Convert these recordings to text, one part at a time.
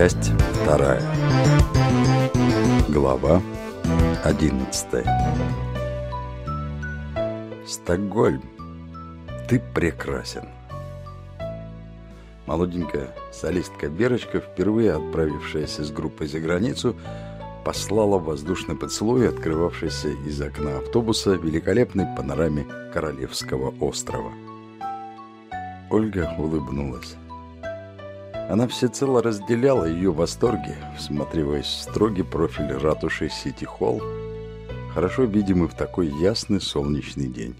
Часть вторая. Глава одиннадцатая. Стокгольм, ты прекрасен. Молоденькая солистка Верочка, впервые отправившаяся с группой за границу, послала воздушный поцелуй, открывавшийся из окна автобуса великолепной панораме Королевского острова. Ольга улыбнулась. Она всецело разделяла ее восторги, всматриваясь в строгий профиль ратуши Сити-Холл, хорошо видимый в такой ясный солнечный день.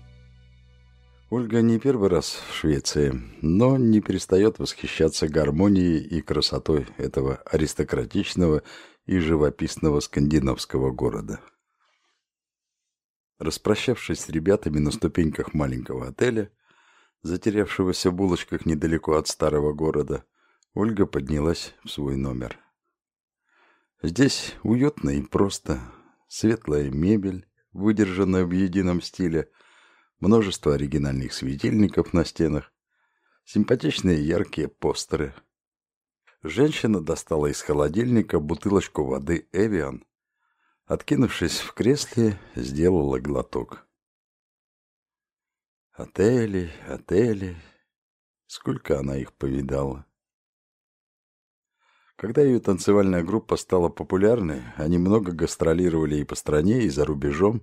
Ольга не первый раз в Швеции, но не перестает восхищаться гармонией и красотой этого аристократичного и живописного скандинавского города. Распрощавшись с ребятами на ступеньках маленького отеля, затерявшегося в булочках недалеко от старого города, Ольга поднялась в свой номер. Здесь уютно и просто. Светлая мебель, выдержанная в едином стиле, множество оригинальных светильников на стенах, симпатичные яркие постеры. Женщина достала из холодильника бутылочку воды «Эвиан», откинувшись в кресле, сделала глоток. Отели, отели. Сколько она их повидала. Когда ее танцевальная группа стала популярной, они много гастролировали и по стране, и за рубежом.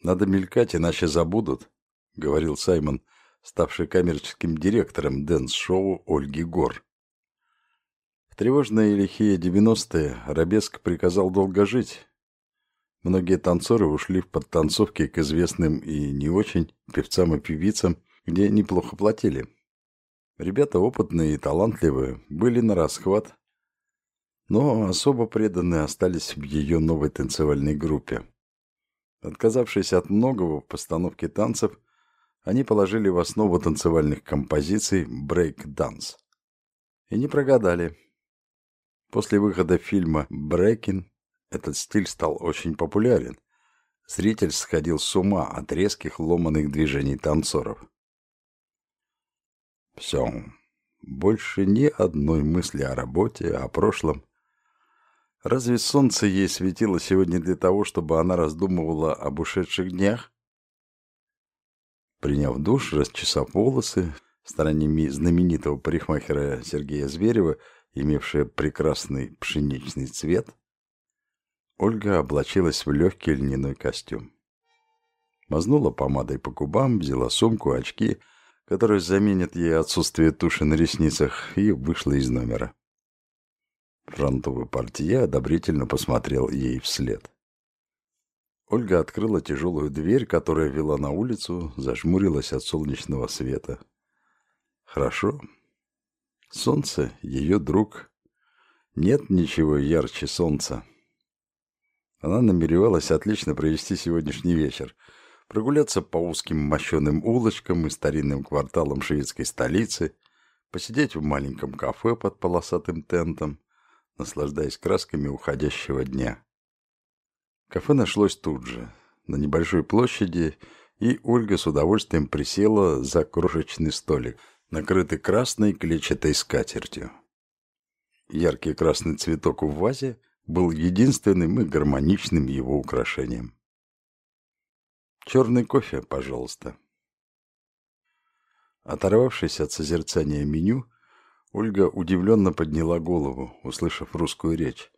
Надо мелькать, иначе забудут, говорил Саймон, ставший коммерческим директором дэнс-шоу Ольги Гор. В тревожные и лихие 90-е Арабеск приказал долго жить. Многие танцоры ушли в подтанцовки к известным и не очень певцам и певицам, где неплохо платили. Ребята опытные и талантливые, были на расхват, но особо преданные остались в ее новой танцевальной группе. Отказавшись от многого в постановке танцев, они положили в основу танцевальных композиций брейк-данс. И не прогадали. После выхода фильма «Брейкин» этот стиль стал очень популярен. Зритель сходил с ума от резких ломаных движений танцоров. Все. Больше ни одной мысли о работе, о прошлом. Разве солнце ей светило сегодня для того, чтобы она раздумывала об ушедших днях? Приняв душ, расчесав волосы, в знаменитого парикмахера Сергея Зверева, имевшая прекрасный пшеничный цвет, Ольга облачилась в легкий льняной костюм. Мазнула помадой по губам, взяла сумку, очки, которые заменят ей отсутствие туши на ресницах, и вышла из номера. Фронтовый портье одобрительно посмотрел ей вслед. Ольга открыла тяжелую дверь, которая вела на улицу, зажмурилась от солнечного света. Хорошо. Солнце — ее друг. Нет ничего ярче солнца. Она намеревалась отлично провести сегодняшний вечер. Прогуляться по узким мощеным улочкам и старинным кварталам шведской столицы, посидеть в маленьком кафе под полосатым тентом, наслаждаясь красками уходящего дня. Кафе нашлось тут же, на небольшой площади, и Ольга с удовольствием присела за крошечный столик, накрытый красной клетчатой скатертью. Яркий красный цветок в вазе был единственным и гармоничным его украшением. «Черный кофе, пожалуйста». Оторвавшись от созерцания меню, Ольга удивленно подняла голову, услышав русскую речь.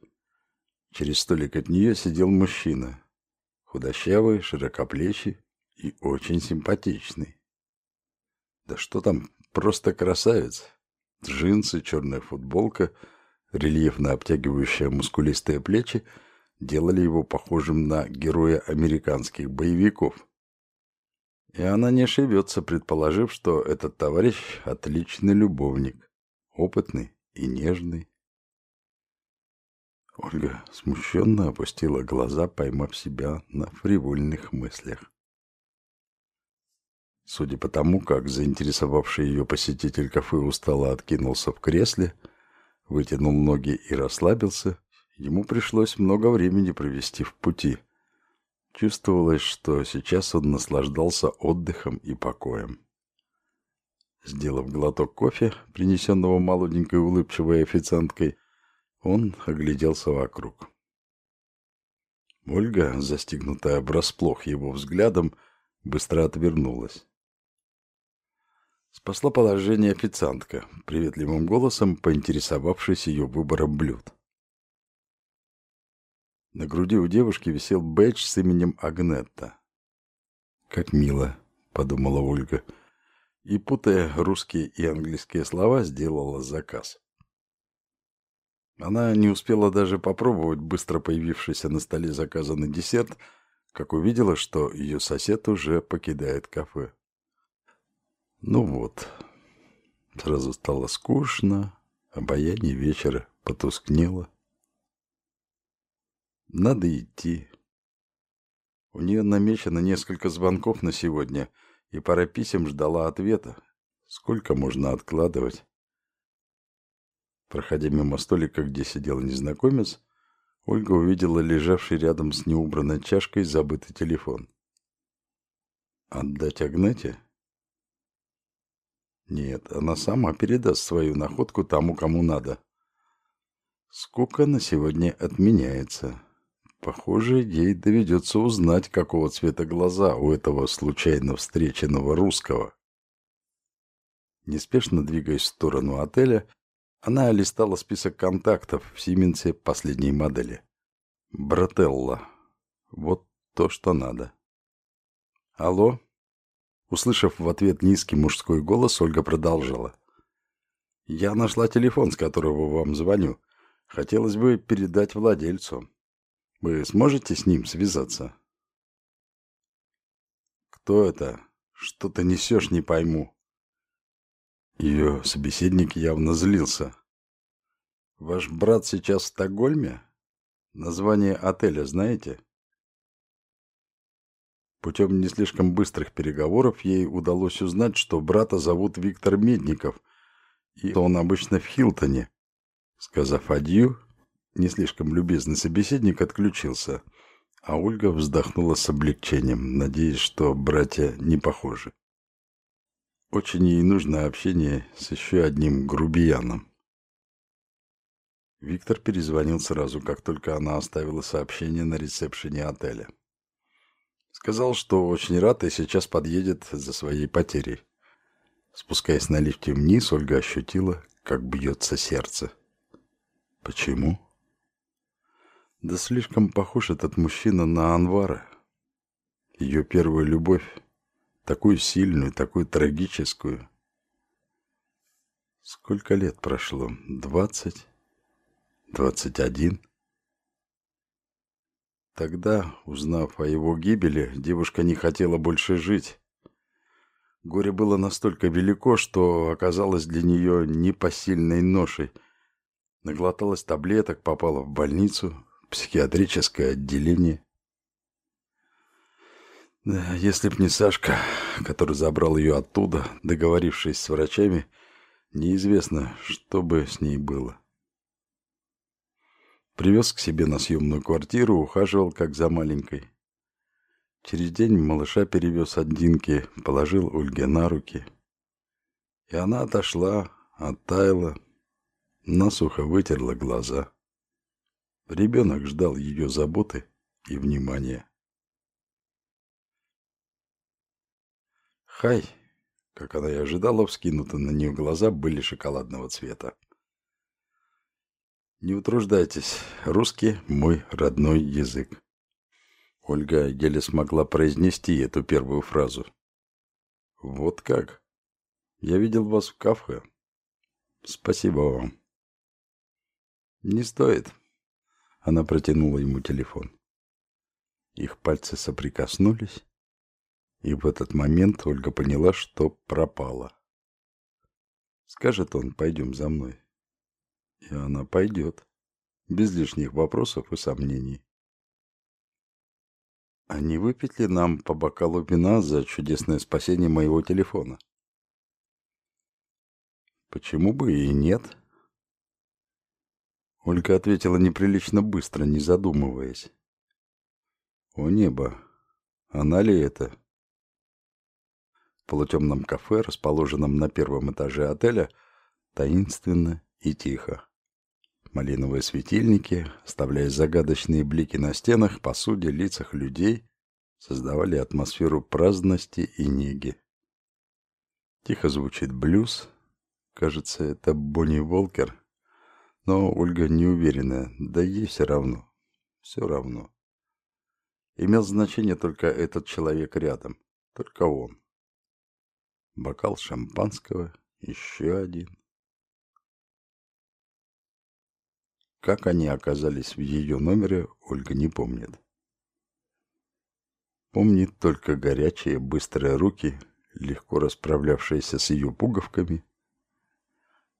Через столик от нее сидел мужчина. Худощавый, широкоплечий и очень симпатичный. Да что там, просто красавец. Джинсы, черная футболка, рельефно обтягивающая мускулистые плечи делали его похожим на героя американских боевиков. И она не ошибется, предположив, что этот товарищ – отличный любовник опытный и нежный. Ольга смущенно опустила глаза, поймав себя на фривольных мыслях. Судя по тому, как заинтересовавший ее посетитель кафе устало откинулся в кресле, вытянул ноги и расслабился, ему пришлось много времени провести в пути. Чувствовалось, что сейчас он наслаждался отдыхом и покоем. Сделав глоток кофе, принесенного молоденькой улыбчивой официанткой, Он огляделся вокруг. Ольга, застигнутая врасплох его взглядом, быстро отвернулась. Спасла положение официантка, приветливым голосом поинтересовавшись ее выбором блюд. На груди у девушки висел бэдж с именем Агнетта. «Как мило», — подумала Ольга, и, путая русские и английские слова, сделала заказ. Она не успела даже попробовать быстро появившийся на столе заказанный десерт, как увидела, что ее сосед уже покидает кафе. Ну вот, сразу стало скучно, обаяние вечера потускнело. Надо идти. У нее намечено несколько звонков на сегодня, и пара писем ждала ответа. Сколько можно откладывать? Проходя мимо столика, где сидел незнакомец, Ольга увидела лежавший рядом с неубранной чашкой забытый телефон. Отдать Агнете? Нет, она сама передаст свою находку тому, кому надо. Скука на сегодня отменяется. Похоже, ей доведется узнать, какого цвета глаза у этого случайно встреченного русского. Неспешно двигаясь в сторону отеля, она листала список контактов в Сименсе последней модели. Брателла. Вот то, что надо. Алло? Услышав в ответ низкий мужской голос, Ольга продолжила. «Я нашла телефон, с которого вам звоню. Хотелось бы передать владельцу. Вы сможете с ним связаться? Кто это? Что ты несешь, не пойму. Ее собеседник явно злился. Ваш брат сейчас в Стокгольме? Название отеля знаете? Путем не слишком быстрых переговоров ей удалось узнать, что брата зовут Виктор Медников, и он обычно в Хилтоне. Сказав адью, не слишком любезный собеседник отключился, а Ольга вздохнула с облегчением, надеясь, что братья не похожи. Очень ей нужно общение с еще одним грубияном. Виктор перезвонил сразу, как только она оставила сообщение на ресепшене отеля. Сказал, что очень рад и сейчас подъедет за своей потерей. Спускаясь на лифте вниз, Ольга ощутила, как бьется сердце. Почему? Да слишком похож этот мужчина на Анвара. Ее первую любовь, такую сильную, такую трагическую. Сколько лет прошло? Двадцать? Двадцать один? Тогда, узнав о его гибели, девушка не хотела больше жить. Горе было настолько велико, что оказалось для нее непосильной ношей. Наглоталась таблеток, попала в больницу, психиатрическое отделение. Да, если б не Сашка, который забрал ее оттуда, договорившись с врачами, неизвестно, что бы с ней было. Привез к себе на съемную квартиру, ухаживал как за маленькой. Через день малыша перевез от Динки, положил Ольге на руки. И она отошла, оттаяла, насухо вытерла глаза. Ребенок ждал ее заботы и внимания. Хай, как она и ожидала, вскинуты на нее глаза были шоколадного цвета. Не утруждайтесь, русский – мой родной язык. Ольга еле смогла произнести эту первую фразу. Вот как? Я видел вас в кафе. Спасибо вам. Не стоит, она протянула ему телефон. Их пальцы соприкоснулись, и в этот момент Ольга поняла, что пропала. Скажет он, пойдем за мной. И она пойдет, без лишних вопросов и сомнений. А не выпить ли нам по бокалу вина за чудесное спасение моего телефона? Почему бы и нет? Ольга ответила неприлично быстро, не задумываясь. О небо! Она ли это? В полутемном кафе, расположенном на первом этаже отеля, таинственно и тихо. Малиновые светильники, оставляя загадочные блики на стенах, посуде, лицах людей, создавали атмосферу праздности и неги. Тихо звучит блюз. Кажется, это Бонни Волкер. Но Ольга не уверена, да ей все равно. Все равно. Имел значение только этот человек рядом. Только он. Бокал шампанского, еще один. Как они оказались в ее номере, Ольга не помнит. Помнит только горячие, быстрые руки, легко расправлявшиеся с ее пуговками,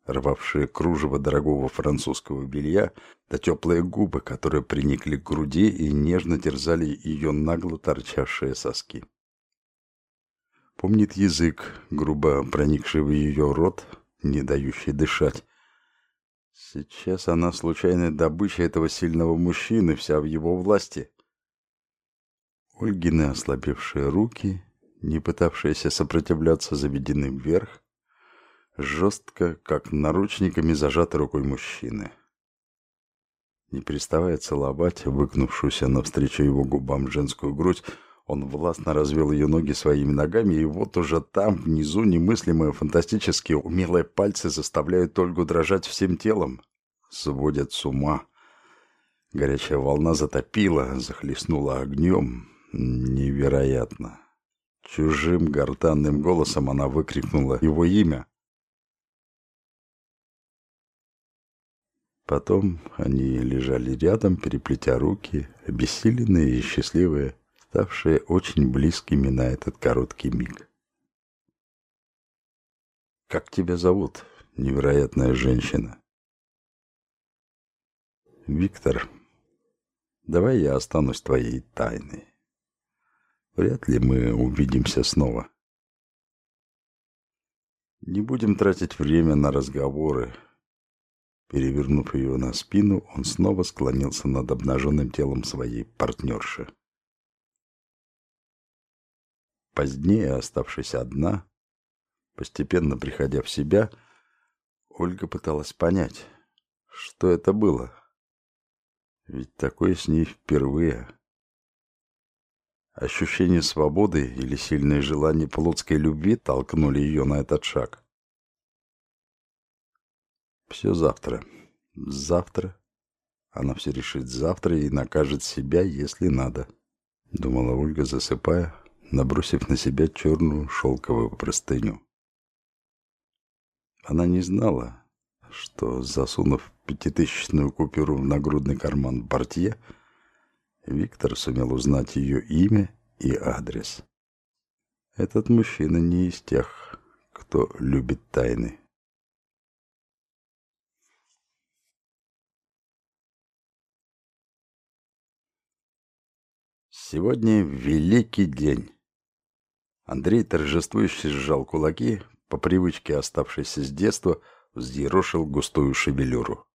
рвавшие кружево дорогого французского белья, да теплые губы, которые приникли к груди и нежно терзали ее нагло торчавшие соски. Помнит язык, грубо проникший в ее рот, не дающий дышать. Сейчас она случайная добыча этого сильного мужчины, вся в его власти. Ольгины ослабевшие руки, не пытавшиеся сопротивляться, заведены вверх, жестко, как наручниками зажатой рукой мужчины. Не переставая целовать выгнувшуюся навстречу его губам женскую грудь, он властно развел ее ноги своими ногами, и вот уже там, внизу, немыслимые, фантастические, умелые пальцы заставляют Ольгу дрожать всем телом. Сводят с ума. Горячая волна затопила, захлестнула огнем. Невероятно. Чужим гортанным голосом она выкрикнула его имя. Потом они лежали рядом, переплетя руки, обессиленные и счастливые ставшие очень близкими на этот короткий миг. «Как тебя зовут, невероятная женщина?» «Виктор, давай я останусь твоей тайной. Вряд ли мы увидимся снова. Не будем тратить время на разговоры». Перевернув ее на спину, он снова склонился над обнаженным телом своей партнерши. Позднее, оставшись одна, постепенно приходя в себя, Ольга пыталась понять, что это было. Ведь такое с ней впервые. Ощущение свободы или сильное желание плотской любви толкнули ее на этот шаг. Все завтра. Завтра. Она все решит завтра и накажет себя, если надо. Думала Ольга, засыпая, набросив на себя черную шелковую простыню. Она не знала, что, засунув пятитысячную купюру в нагрудный карман портье, Виктор сумел узнать ее имя и адрес. Этот мужчина не из тех, кто любит тайны. Сегодня великий день. Андрей торжествующе сжал кулаки, по привычке оставшейся с детства, взъерошил густую шевелюру.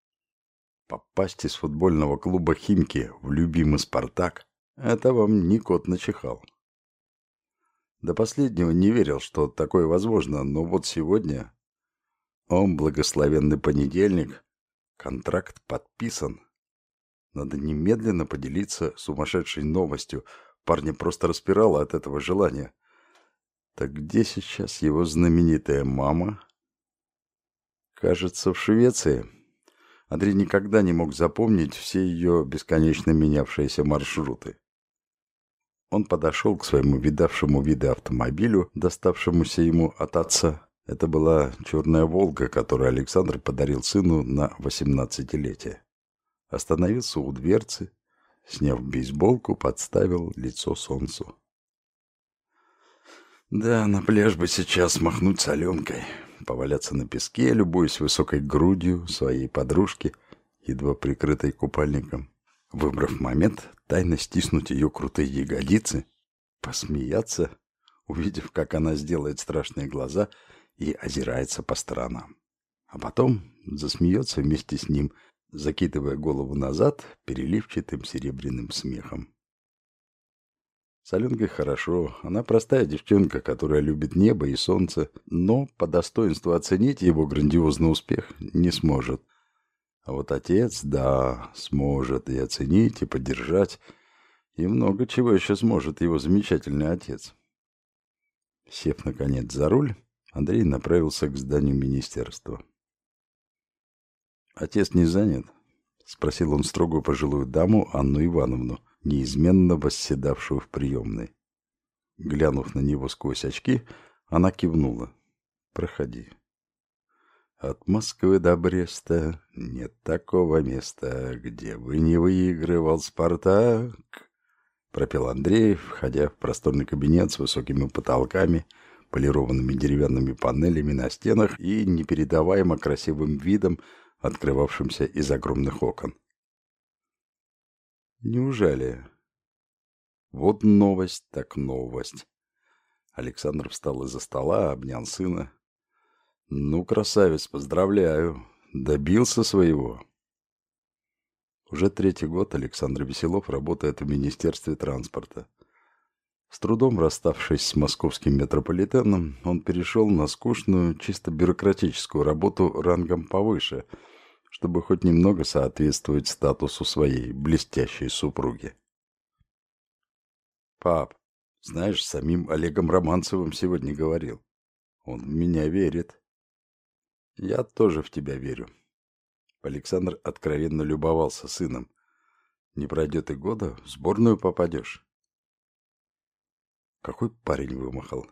Попасть из футбольного клуба «Химки» в любимый «Спартак» — это вам не кот начихал. До последнего не верил, что такое возможно, но вот сегодня... Он благословенный понедельник, контракт подписан. Надо немедленно поделиться сумасшедшей новостью. Парня просто распирало от этого желания. Так где сейчас его знаменитая мама? Кажется, в Швеции. Андрей никогда не мог запомнить все ее бесконечно менявшиеся маршруты. Он подошел к своему видавшему виды автомобилю, доставшемуся ему от отца. Это была черная «Волга», которую Александр подарил сыну на восемнадцатилетие. Остановился у дверцы, сняв бейсболку, подставил лицо солнцу. Да, на пляж бы сейчас махнуть соленкой, поваляться на песке, любуясь высокой грудью своей подружки, едва прикрытой купальником. Выбрав момент, тайно стиснуть ее крутые ягодицы, посмеяться, увидев, как она сделает страшные глаза и озирается по сторонам. А потом засмеется вместе с ним, закидывая голову назад переливчатым серебряным смехом. С Аленкой хорошо. Она простая девчонка, которая любит небо и солнце, но по достоинству оценить его грандиозный успех не сможет. А вот отец, да, сможет и оценить, и поддержать, и много чего еще сможет его замечательный отец. Сев, наконец, за руль, Андрей направился к зданию министерства. «Отец не занят?» — спросил он строгую пожилую даму Анну Ивановну, неизменно восседавшую в приемной. Глянув на него сквозь очки, она кивнула. «Проходи». От Москвы до Бреста нет такого места, где бы не выигрывал Спартак. Пропел Андрей, входя в просторный кабинет с высокими потолками, полированными деревянными панелями на стенах и непередаваемо красивым видом, открывавшимся из огромных окон. Неужели? Вот новость так новость. Александр встал из-за стола, обнял сына. Ну, красавец, поздравляю. Добился своего. Уже третий год Александр Веселов работает в Министерстве транспорта. С трудом расставшись с московским метрополитеном, он перешел на скучную, чисто бюрократическую работу рангом повыше, чтобы хоть немного соответствовать статусу своей блестящей супруги. «Пап, знаешь, самим Олегом Романцевым сегодня говорил. Он в меня верит». «Я тоже в тебя верю». Александр откровенно любовался сыном. «Не пройдет и года, в сборную попадешь». Какой парень вымахал.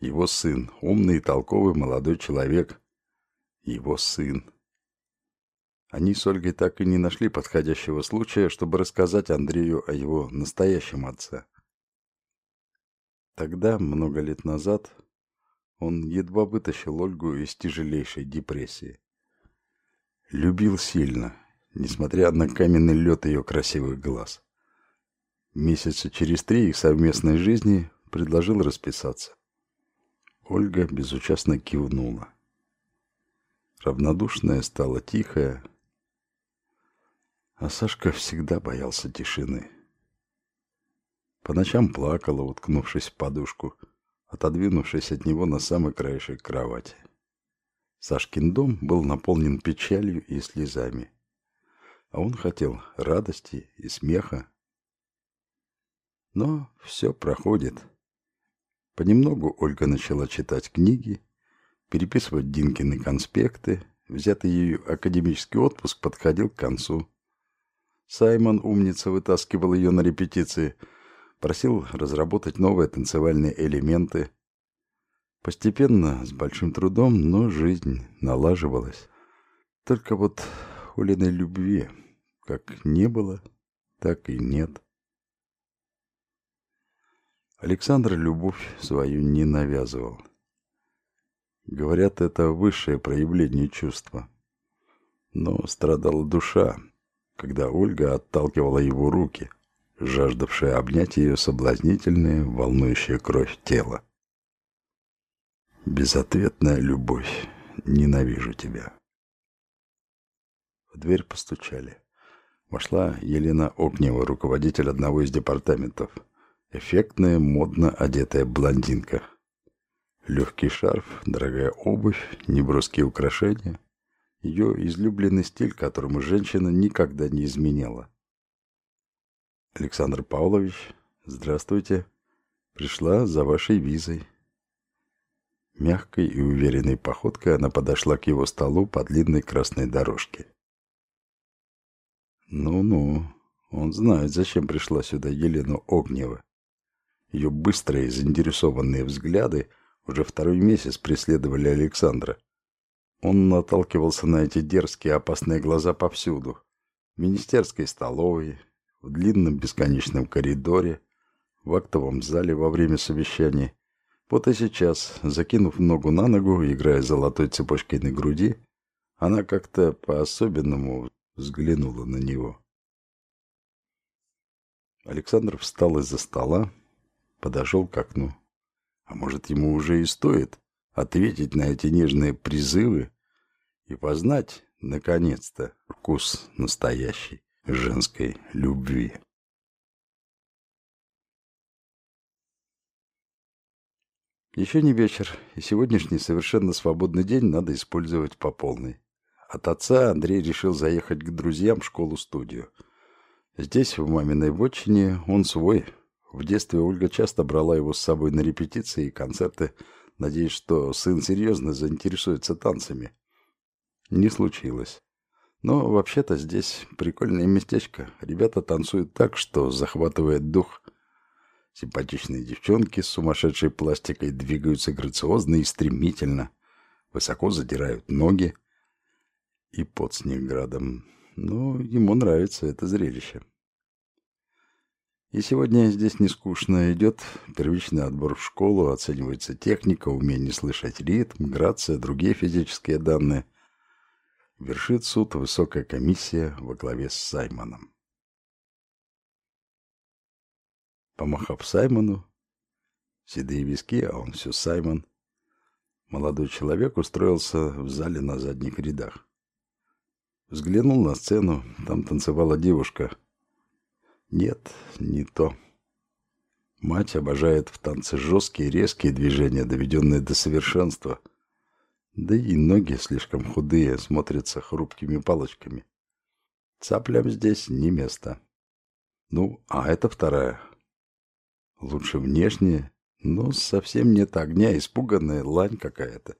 Его сын, умный и толковый молодой человек. Его сын. Они с Ольгой так и не нашли подходящего случая, чтобы рассказать Андрею о его настоящем отце. Тогда, много лет назад, он едва вытащил Ольгу из тяжелейшей депрессии. Любил сильно, несмотря на каменный лед ее красивых глаз. Месяца через три их совместной жизни предложил расписаться. Ольга безучастно кивнула. Равнодушная стала тихая, а Сашка всегда боялся тишины. По ночам плакала, уткнувшись в подушку, отодвинувшись от него на самый краешек кровати. Сашкин дом был наполнен печалью и слезами, а он хотел радости и смеха. Но все проходит. Понемногу Ольга начала читать книги, переписывать Динкины конспекты, взятый ею академический отпуск подходил к концу. Саймон, умница, вытаскивал ее на репетиции, просил разработать новые танцевальные элементы. Постепенно, с большим трудом, но жизнь налаживалась. Только вот Улиной любви как не было, так и нет. Александр любовь свою не навязывал. Говорят, это высшее проявление чувства. Но страдала душа, когда Ольга отталкивала его руки, жаждавшая обнять ее соблазнительное, волнующее кровь тело. Безответная любовь, ненавижу тебя. В дверь постучали. Вошла Елена Огнева, руководитель одного из департаментов – Эффектная, модно одетая блондинка. Легкий шарф, дорогая обувь, неброские украшения. Ее излюбленный стиль, которому женщина никогда не изменяла. Александр Павлович, здравствуйте. Пришла за вашей визой. Мягкой и уверенной походкой она подошла к его столу по длинной красной дорожке. Ну-ну, он знает, зачем пришла сюда Елена Огнева. Ее быстрые заинтересованные взгляды уже второй месяц преследовали Александра. Он наталкивался на эти дерзкие опасные глаза повсюду. В министерской столовой, в длинном бесконечном коридоре, в актовом зале во время совещаний. Вот и сейчас, закинув ногу на ногу, играя золотой цепочкой на груди, она как-то по-особенному взглянула на него. Александр встал из-за стола, подошел к окну. А может, ему уже и стоит ответить на эти нежные призывы и познать, наконец-то, вкус настоящей женской любви. Еще не вечер, и сегодняшний совершенно свободный день надо использовать по полной. от отца Андрей решил заехать к друзьям в школу-студию. Здесь, в маминой вотчине, он свой. В детстве Ольга часто брала его с собой на репетиции и концерты, надеясь, что сын серьезно заинтересуется танцами. Не случилось. Но вообще-то здесь прикольное местечко. Ребята танцуют так, что захватывает дух. Симпатичные девчонки с сумасшедшей пластикой двигаются грациозно и стремительно. Высоко задирают ноги. И под снег градом. Но ему нравится это зрелище. И сегодня здесь не скучно. Идет первичный отбор в школу, оценивается техника, умение слышать ритм, грация, другие физические данные – вершит суд высокая комиссия во главе с Саймоном. Помахав Саймону, седые виски, а он все Саймон, молодой человек устроился в зале на задних рядах. Взглянул на сцену, там танцевала девушка. Нет, не то. Мать обожает в танце жесткие резкие движения, доведенные до совершенства – да и ноги слишком худые, смотрятся хрупкими палочками. Цаплям здесь не место. Ну, а это вторая. Лучше внешне, но совсем нет огня, испуганная лань какая-то.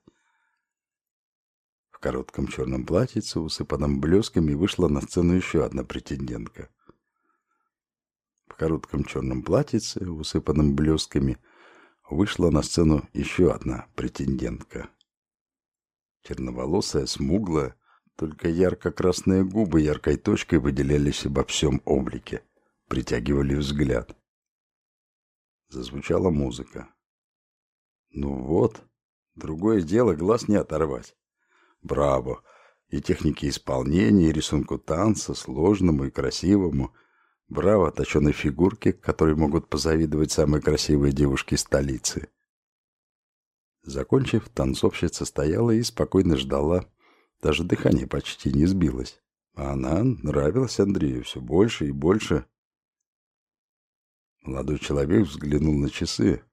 В коротком черном платьице, усыпанном блесками, вышла на сцену еще одна претендентка. Коротком черном платьице, усыпанном блесками, вышла на сцену еще одна претендентка. Черноволосая, смуглая, только ярко-красные губы яркой точкой выделялись обо всем облике, притягивали взгляд. Зазвучала музыка. Ну вот, другое дело глаз не оторвать. Браво! И технике исполнения, и рисунку танца, сложному и красивому. Браво точеной фигурке, которой могут позавидовать самые красивые девушки столицы. Закончив, танцовщица стояла и спокойно ждала. Даже дыхание почти не сбилось. А она нравилась Андрею все больше и больше. Молодой человек взглянул на часы.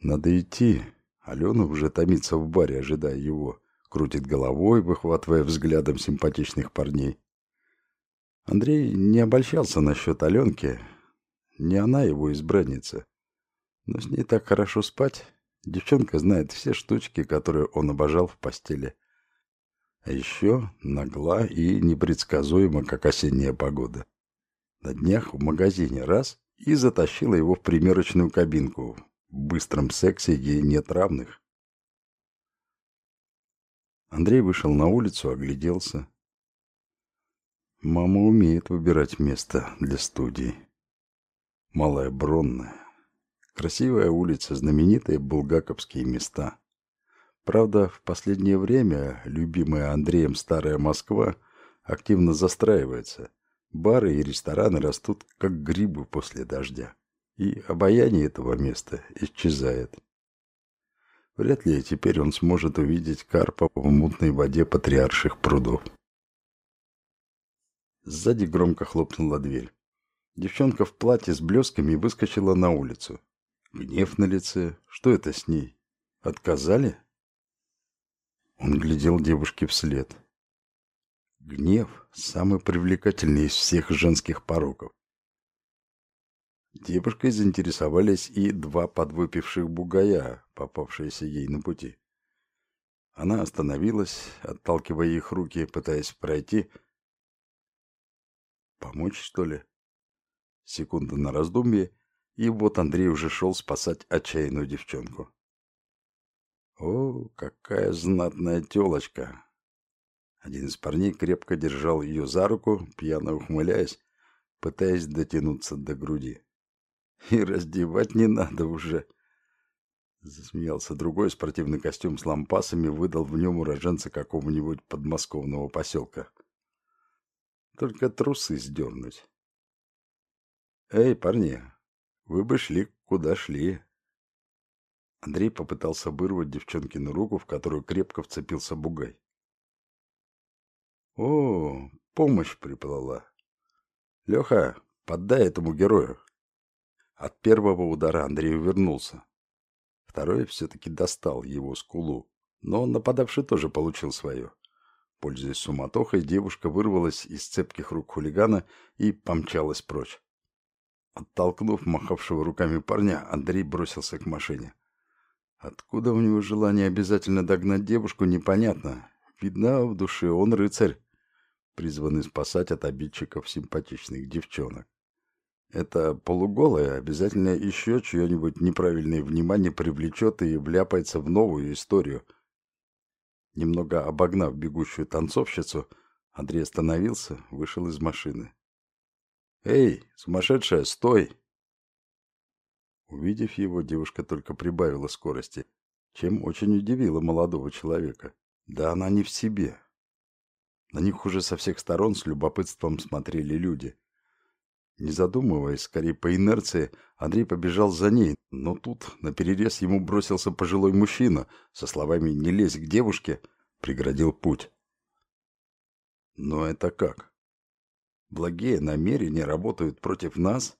Надо идти. Алена уже томится в баре, ожидая его. Крутит головой, выхватывая взглядом симпатичных парней. Андрей не обольщался насчет Аленки. Не она его избранница. Но с ней так хорошо спать. Девчонка знает все штучки, которые он обожал в постели. А еще нагла и непредсказуема, как осенняя погода. На днях в магазине раз и затащила его в примерочную кабинку. В быстром сексе ей нет равных. Андрей вышел на улицу, огляделся. Мама умеет выбирать место для студии. Малая Бронная, Красивая улица, знаменитые булгаковские места. Правда, в последнее время любимая Андреем Старая Москва активно застраивается. Бары и рестораны растут, как грибы после дождя. И обаяние этого места исчезает. Вряд ли теперь он сможет увидеть карпа в мутной воде патриарших прудов. Сзади громко хлопнула дверь. Девчонка в платье с блесками выскочила на улицу. Гнев на лице. Что это с ней? Отказали? Он глядел девушке вслед. Гнев – самый привлекательный из всех женских пороков. Девушкой заинтересовались и два подвыпивших бугая, попавшиеся ей на пути. Она остановилась, отталкивая их руки, пытаясь пройти. Помочь, что ли? Секунда на раздумье, и вот Андрей уже шел спасать отчаянную девчонку. О, какая знатная телочка! Один из парней крепко держал ее за руку, пьяно ухмыляясь, пытаясь дотянуться до груди. И раздевать не надо уже. Засмеялся другой спортивный костюм с лампасами, выдал в нем уроженца какого-нибудь подмосковного поселка. Только трусы сдернуть. Эй, парни, вы бы шли, куда шли. Андрей попытался вырвать девчонкину руку, в которую крепко вцепился бугай. О, помощь приплыла. Леха, поддай этому герою. От первого удара Андрей увернулся. Второй все-таки достал его скулу, но нападавший тоже получил свое. Пользуясь суматохой, девушка вырвалась из цепких рук хулигана и помчалась прочь. Оттолкнув махавшего руками парня, Андрей бросился к машине. Откуда у него желание обязательно догнать девушку, непонятно. Видно, в душе он рыцарь, призванный спасать от обидчиков симпатичных девчонок. Это полуголая обязательно еще чье-нибудь неправильное внимание привлечет и вляпается в новую историю. Немного обогнав бегущую танцовщицу, Андрей остановился, вышел из машины. «Эй, сумасшедшая, стой!» Увидев его, девушка только прибавила скорости, чем очень удивила молодого человека. Да она не в себе. На них уже со всех сторон с любопытством смотрели люди. Не задумываясь, скорее по инерции, Андрей побежал за ней, но тут на перерез ему бросился пожилой мужчина со словами «не лезь к девушке», преградил путь. Но это как? Благие намерения работают против нас?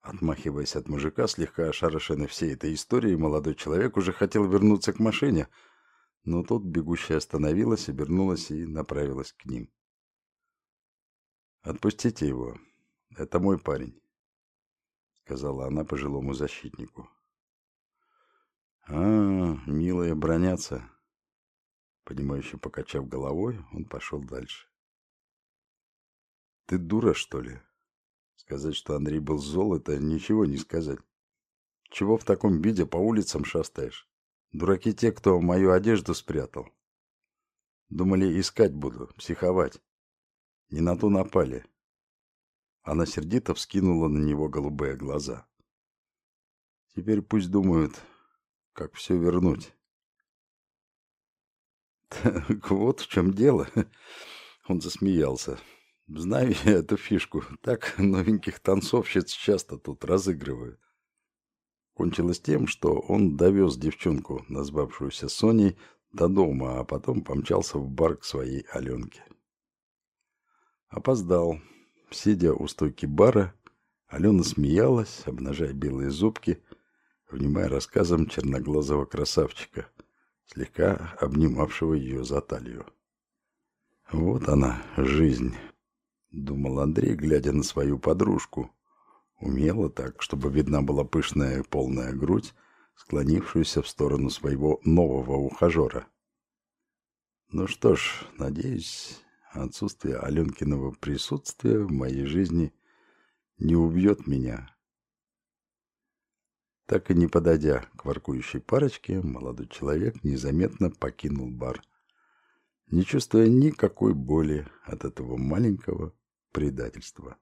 Отмахиваясь от мужика, слегка ошарашенный всей этой историей, молодой человек уже хотел вернуться к машине, но тут бегущая остановилась, обернулась и направилась к ним. «Отпустите его. Это мой парень», — сказала она пожилому защитнику. «А, милые бронятся». Понимающе покачав головой, он пошел дальше. «Ты дура, что ли?» Сказать, что Андрей был зол, это ничего не сказать. Чего в таком виде по улицам шастаешь? Дураки те, кто мою одежду спрятал. Думали, искать буду, психовать. Не на ту напали. Она сердито вскинула на него голубые глаза. Теперь пусть думают, как все вернуть. Так вот в чем дело. Он засмеялся. Знаю я эту фишку. Так новеньких танцовщиц часто тут разыгрывают. Кончилось тем, что он довез девчонку, назвавшуюся Соней, до дома, а потом помчался в бар к своей Аленке. Опоздал. Сидя у стойки бара, Алена смеялась, обнажая белые зубки, внимая рассказам черноглазого красавчика, слегка обнимавшего ее за талию. Вот она, жизнь думал Андрей, глядя на свою подружку. Умело так, чтобы видна была пышная полная грудь, склонившуюся в сторону своего нового ухажера. Ну что ж, надеюсь, отсутствие Аленкиного присутствия в моей жизни не убьет меня. Так и не подойдя к воркующей парочке, молодой человек незаметно покинул бар, не чувствуя никакой боли от этого маленького предательства.